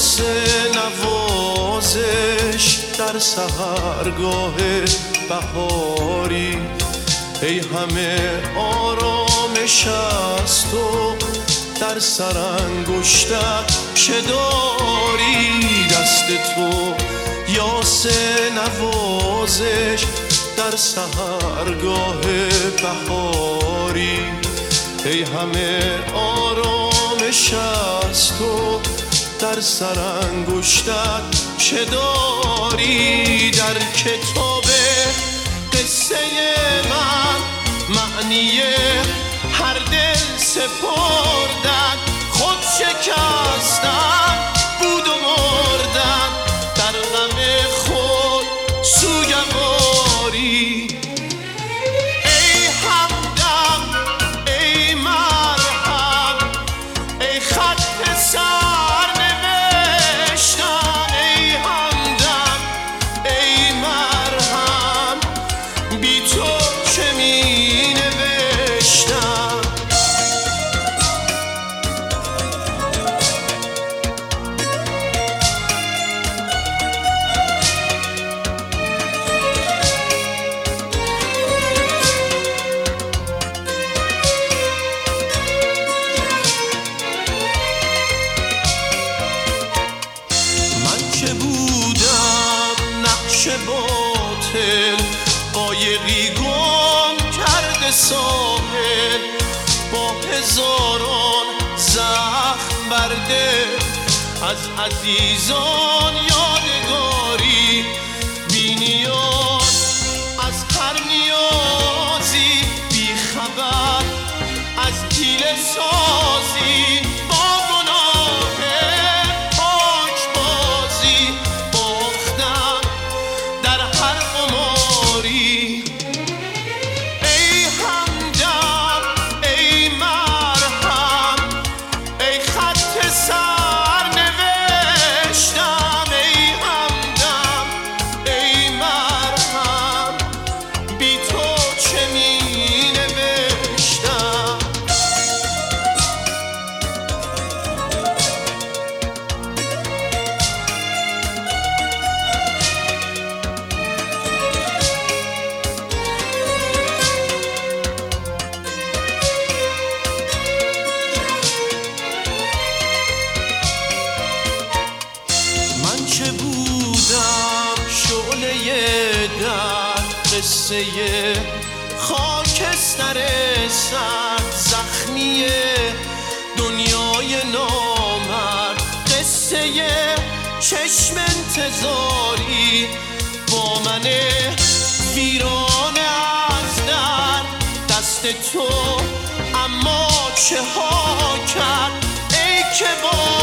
یاسه نوازش در سهرگاه بهاری. ای همه آرامش است و در سرانگشتت چه داری؟ دست تو یاسه نوازش در سهرگاه بهاری. ای همه آرامش در سرانگشتت چه داری در کتاب قصه من؟ معنی هر دل سپردن خود شکستن نقش باطل قایقی گم کرده ساحل با هزاران زخم برده. از عزیزان یادگاری بی نیاز از هر نیازی بی خبر از پیل سازی قصه خاکستر سر زخمی دنیای نامرد. قصه چشم انتظاری با من ویران از در. دست تو اما چه ها کرد؟ ای که با